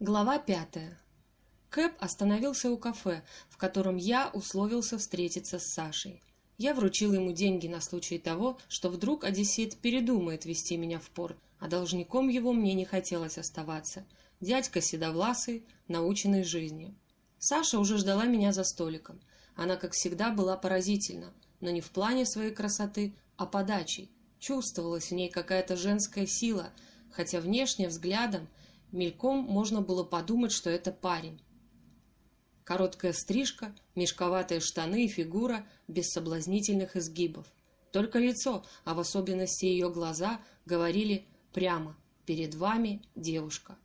Глава пятая. Кэп остановился у кафе, в котором я условился встретиться с Сашей. Я вручил ему деньги на случай того, что вдруг одессит передумает вести меня в порт, а должником его мне не хотелось оставаться. Дядька седовласый, наученный жизнью. Саша уже ждала меня за столиком. Она, как всегда, была поразительна, но не в плане своей красоты, а подачей. Чувствовалась в ней какая-то женская сила, хотя внешне, взглядом, мельком можно было подумать, что это парень. Короткая стрижка, мешковатые штаны и фигура без соблазнительных изгибов. Только лицо, а в особенности ее глаза, говорили прямо «Перед вами девушка».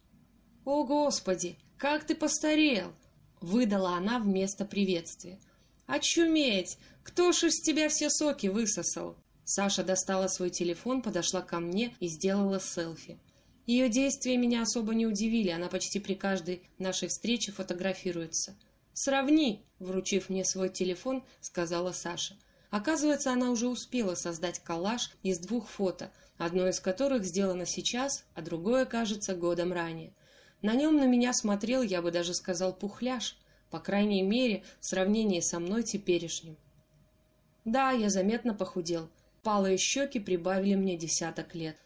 «О, Господи, как ты постарел!» — выдала она вместо приветствия. «Очуметь! Кто ж из тебя все соки высосал?» Саша достала свой телефон, подошла ко мне и сделала селфи. Ее действия меня особо не удивили, она почти при каждой нашей встрече фотографируется. «Сравни!» — вручив мне свой телефон, сказала Саша. Оказывается, она уже успела создать коллаж из двух фото, одно из которых сделано сейчас, а другое, кажется, годом ранее. На нем на меня смотрел, я бы даже сказал, пухляж, по крайней мере, в сравнении со мной теперешним. Да, я заметно похудел. Палые щеки прибавили мне десяток лет.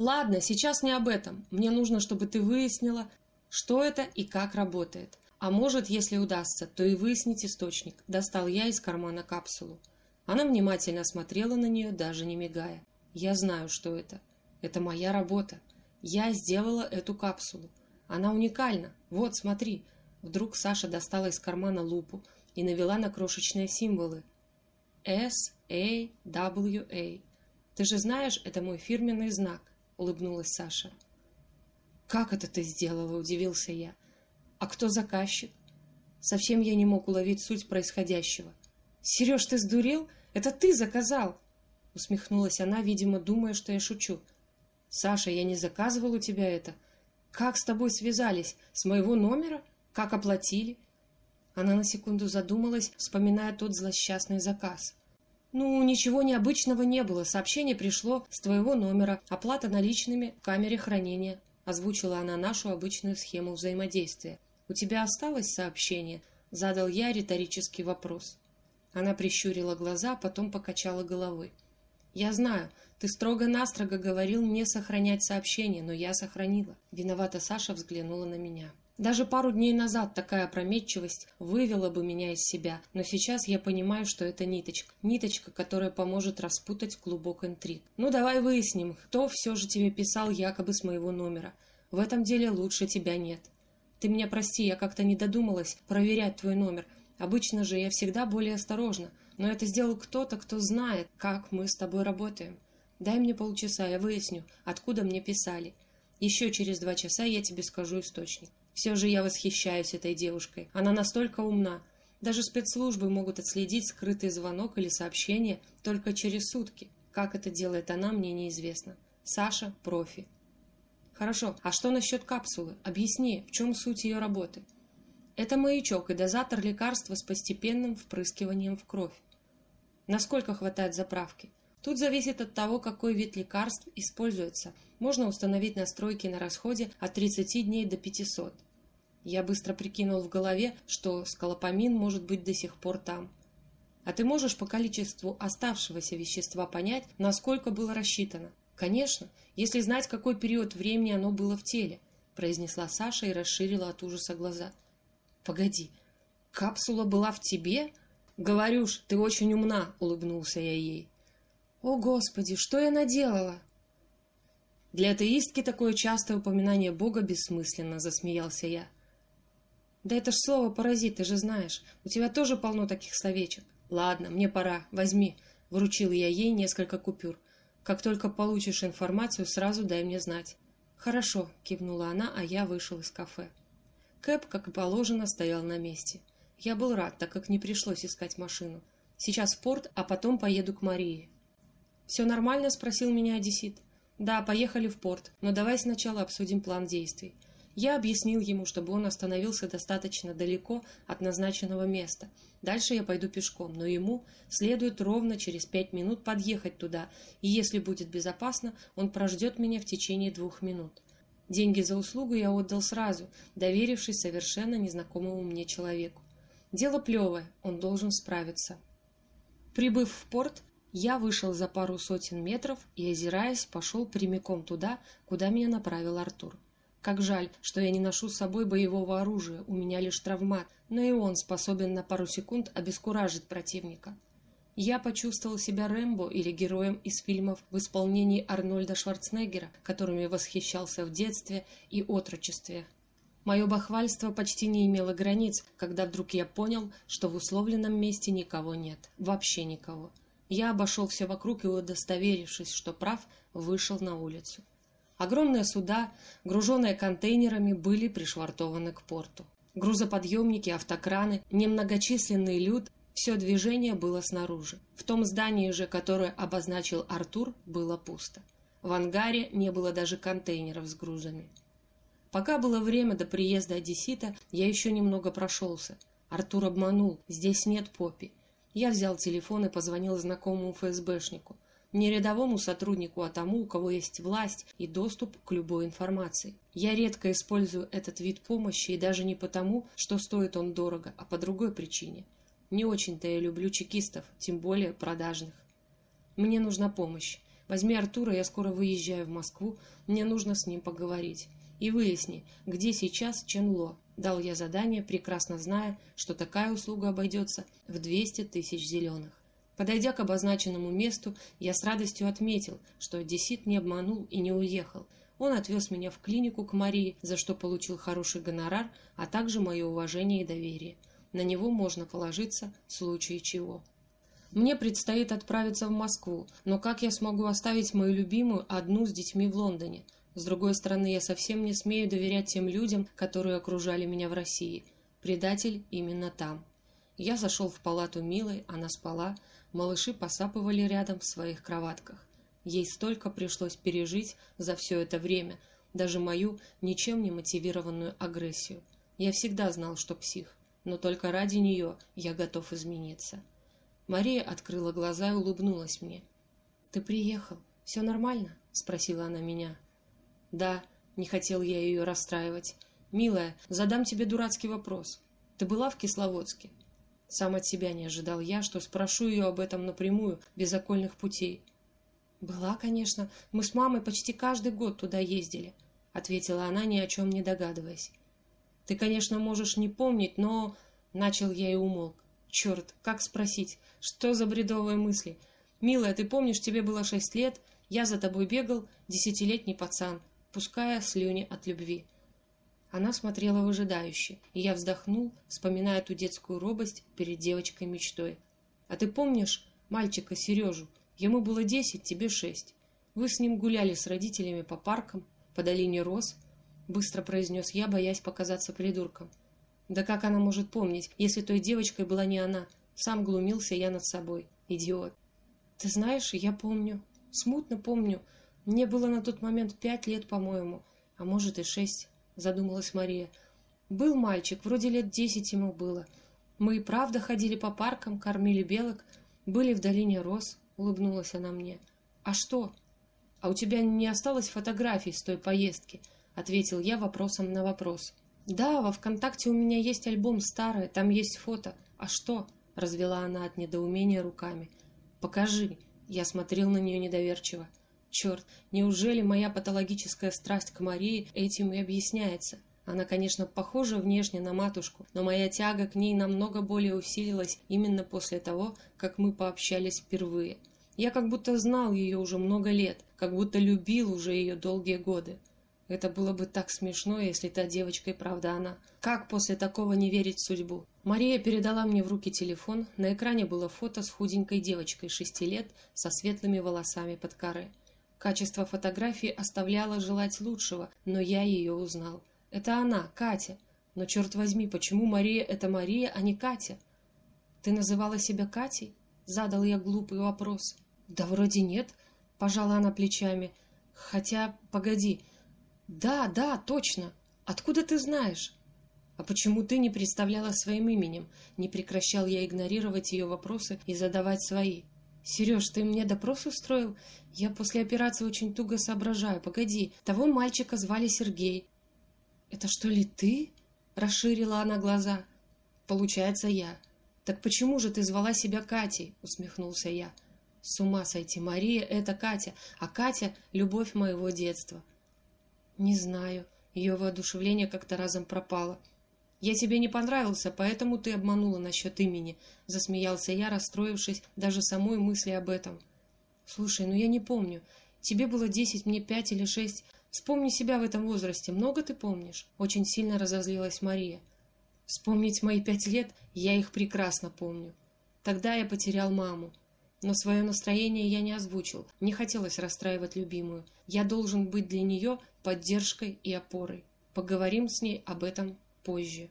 Ладно, сейчас не об этом. Мне нужно, чтобы ты выяснила, что это и как работает. А может, если удастся, то и выяснить источник. Достал я из кармана капсулу. Она внимательно смотрела на нее, даже не мигая. Я знаю, что это. Это моя работа. Я сделала эту капсулу. Она уникальна. Вот, смотри. Вдруг Саша достала из кармана лупу и навела на крошечные символы. S-A-W-A. Ты же знаешь, это мой фирменный знак, улыбнулась Саша. Как это ты сделала, удивился я. А кто заказчик? Совсем я не мог уловить суть происходящего. Сереж, ты сдурел? Это ты заказал? Усмехнулась она, видимо, думая, что я шучу. Саша, я не заказывал у тебя это. Как с тобой связались? С моего номера? Как оплатили? Она на секунду задумалась, вспоминая тот злосчастный заказ. «Ну, ничего необычного не было. Сообщение пришло с твоего номера. Оплата наличными в камере хранения», — озвучила она нашу обычную схему взаимодействия. «У тебя осталось сообщение?» — задал я риторический вопрос. Она прищурила глаза, потом покачала головой. «Я знаю, ты строго-настрого говорил мне сохранять сообщение, но я сохранила». Виновата Саша взглянула на меня. Даже пару дней назад такая опрометчивость вывела бы меня из себя, но сейчас я понимаю, что это ниточка. Ниточка, которая поможет распутать клубок интриг. Ну давай выясним, кто все же тебе писал якобы с моего номера. В этом деле лучше тебя нет. Ты меня прости, я как-то не додумалась проверять твой номер. Обычно же я всегда более осторожна, но это сделал кто-то, кто знает, как мы с тобой работаем. Дай мне полчаса, я выясню, откуда мне писали. Еще через два часа я тебе скажу источник. Все же я восхищаюсь этой девушкой. Она настолько умна. Даже спецслужбы могут отследить скрытый звонок или сообщение только через сутки. Как это делает она, мне неизвестно. Саша – профи. Хорошо, а что насчет капсулы? Объясни, в чем суть ее работы? Это маячок и дозатор лекарства с постепенным впрыскиванием в кровь. Насколько хватает заправки? Тут зависит от того, какой вид лекарств используется. Можно установить настройки на расходе от 30 дней до 500. Я быстро прикинул в голове, что скалопамин может быть до сих пор там. А ты можешь по количеству оставшегося вещества понять, насколько было рассчитано? Конечно, если знать, какой период времени оно было в теле, произнесла Саша и расширила от ужаса глаза. Погоди, капсула была в тебе? Говорю ж, ты очень умна, улыбнулся я ей. О, Господи, что я наделала? Для атеистки такое частое упоминание Бога бессмысленно, засмеялся я. Да это ж слово паразит, ты же знаешь. У тебя тоже полно таких словечек. Ладно, мне пора, возьми. Вручил я ей несколько купюр. Как только получишь информацию, сразу дай мне знать. Хорошо, кивнула она, а я вышел из кафе. Кэп, как и положено, стоял на месте. Я был рад, так как не пришлось искать машину. Сейчас в порт, а потом поеду к Марии. «Все нормально?» – спросил меня одессит. «Да, поехали в порт, но давай сначала обсудим план действий». Я объяснил ему, чтобы он остановился достаточно далеко от назначенного места. Дальше я пойду пешком, но ему следует ровно через пять минут подъехать туда, и если будет безопасно, он прождет меня в течение двух минут. Деньги за услугу я отдал сразу, доверившись совершенно незнакомому мне человеку. Дело плевое, он должен справиться. Прибыв в порт, я вышел за пару сотен метров и, озираясь, пошел прямиком туда, куда меня направил Артур. Как жаль, что я не ношу с собой боевого оружия, у меня лишь травмат, но и он способен на пару секунд обескуражить противника. Я почувствовал себя Рэмбо или героем из фильмов в исполнении Арнольда Шварценеггера, которыми восхищался в детстве и отрочестве. Мое бахвальство почти не имело границ, когда вдруг я понял, что в условленном месте никого нет. Вообще никого. Я обошел все вокруг и, удостоверившись, что прав, вышел на улицу. Огромные суда, груженные контейнерами, были пришвартованы к порту. Грузоподъемники, автокраны, немногочисленный люд все движение было снаружи. В том здании же, которое обозначил Артур, было пусто. В ангаре не было даже контейнеров с грузами. Пока было время до приезда одессита, я еще немного прошелся. Артур обманул, здесь нет Поппи. Я взял телефон и позвонил знакомому ФСБшнику. Не рядовому сотруднику, а тому, у кого есть власть и доступ к любой информации. Я редко использую этот вид помощи и даже не потому, что стоит он дорого, а по другой причине – не очень-то я люблю чекистов, тем более продажных. Мне нужна помощь. Возьми Артура, я скоро выезжаю в Москву, мне нужно с ним поговорить. И выясни, где сейчас Ченло. Дал я задание, прекрасно зная, что такая услуга обойдется в 200 тысяч зеленых. Подойдя к обозначенному месту, я с радостью отметил, что одессит не обманул и не уехал. Он отвез меня в клинику к Марии, за что получил хороший гонорар, а также мое уважение и доверие. На него можно положиться в случае чего. Мне предстоит отправиться в Москву, но как я смогу оставить мою любимую одну с детьми в Лондоне? С другой стороны, я совсем не смею доверять тем людям, которые окружали меня в России. Предатель именно там. Я зашел в палату Милой, она спала, малыши посапывали рядом в своих кроватках. Ей столько пришлось пережить за все это время, даже мою ничем не мотивированную агрессию. Я всегда знал, что псих но только ради нее я готов измениться. Мария открыла глаза и улыбнулась мне. «Ты приехал. Все нормально?» — спросила она меня. «Да», — не хотел я ее расстраивать. «Милая, задам тебе дурацкий вопрос. Ты была в Кисловодске?» Сам от себя не ожидал я, что спрошу ее об этом напрямую, без окольных путей. «Была, конечно. Мы с мамой почти каждый год туда ездили», — ответила она, ни о чем не догадываясь. Ты, конечно, можешь не помнить, но...» Начал я и умолк. «Черт, как спросить? Что за бредовые мысли? Милая, ты помнишь, тебе было шесть лет, я за тобой бегал, десятилетний пацан, пуская слюни от любви». Она смотрела выжидающе, и я вздохнул, вспоминая ту детскую робость перед девочкой-мечтой. «А ты помнишь мальчика Сережу? Ему было десять, тебе шесть. Вы с ним гуляли с родителями по паркам, по долине роз, быстро произнес я, боясь показаться придурком. Да как она может помнить, если той девочкой была не она? Сам глумился я над собой. Идиот. Ты знаешь, я помню. Смутно помню. Мне было на тот момент пять лет, по-моему. А может и шесть, задумалась Мария. Был мальчик, вроде лет десять ему было. Мы и правда ходили по паркам, кормили белок, были в долине роз, улыбнулась она мне. А что? А у тебя не осталось фотографий с той поездки? — ответил я вопросом на вопрос. «Да, во ВКонтакте у меня есть альбом старый, там есть фото. А что?» — развела она от недоумения руками. «Покажи». Я смотрел на нее недоверчиво. «Черт, неужели моя патологическая страсть к Марии этим и объясняется?» Она, конечно, похожа внешне на матушку, но моя тяга к ней намного более усилилась именно после того, как мы пообщались впервые. Я как будто знал ее уже много лет, как будто любил уже ее долгие годы. Это было бы так смешно, если та девочка и правда она. Как после такого не верить в судьбу? Мария передала мне в руки телефон. На экране было фото с худенькой девочкой шести лет со светлыми волосами под коры. Качество фотографии оставляло желать лучшего, но я ее узнал. Это она, Катя. Но, черт возьми, почему Мария — это Мария, а не Катя? Ты называла себя Катей? Задал я глупый вопрос. Да вроде нет, пожала она плечами. Хотя, погоди, «Да, да, точно. Откуда ты знаешь?» «А почему ты не представляла своим именем?» Не прекращал я игнорировать ее вопросы и задавать свои. Сереж, ты мне допрос устроил? Я после операции очень туго соображаю. Погоди, того мальчика звали Сергей. Это что ли ты? Расширила она глаза. Получается, я. Так почему же ты звала себя Катей? Усмехнулся я. С ума сойти, Мария — это Катя, а Катя — любовь моего детства. Не знаю. Ее воодушевление как-то разом пропало. «Я тебе не понравился, поэтому ты обманула насчет имени», — засмеялся я, расстроившись даже самой мысли об этом. «Слушай, ну я не помню. Тебе было десять, мне пять или шесть. Вспомни себя в этом возрасте. Много ты помнишь?» Очень сильно разозлилась Мария. «Вспомнить мои пять лет? Я их прекрасно помню. Тогда я потерял маму. Но свое настроение я не озвучил. Не хотелось расстраивать любимую. Я должен быть для нее поддержкой и опорой. Поговорим с ней об этом Pois.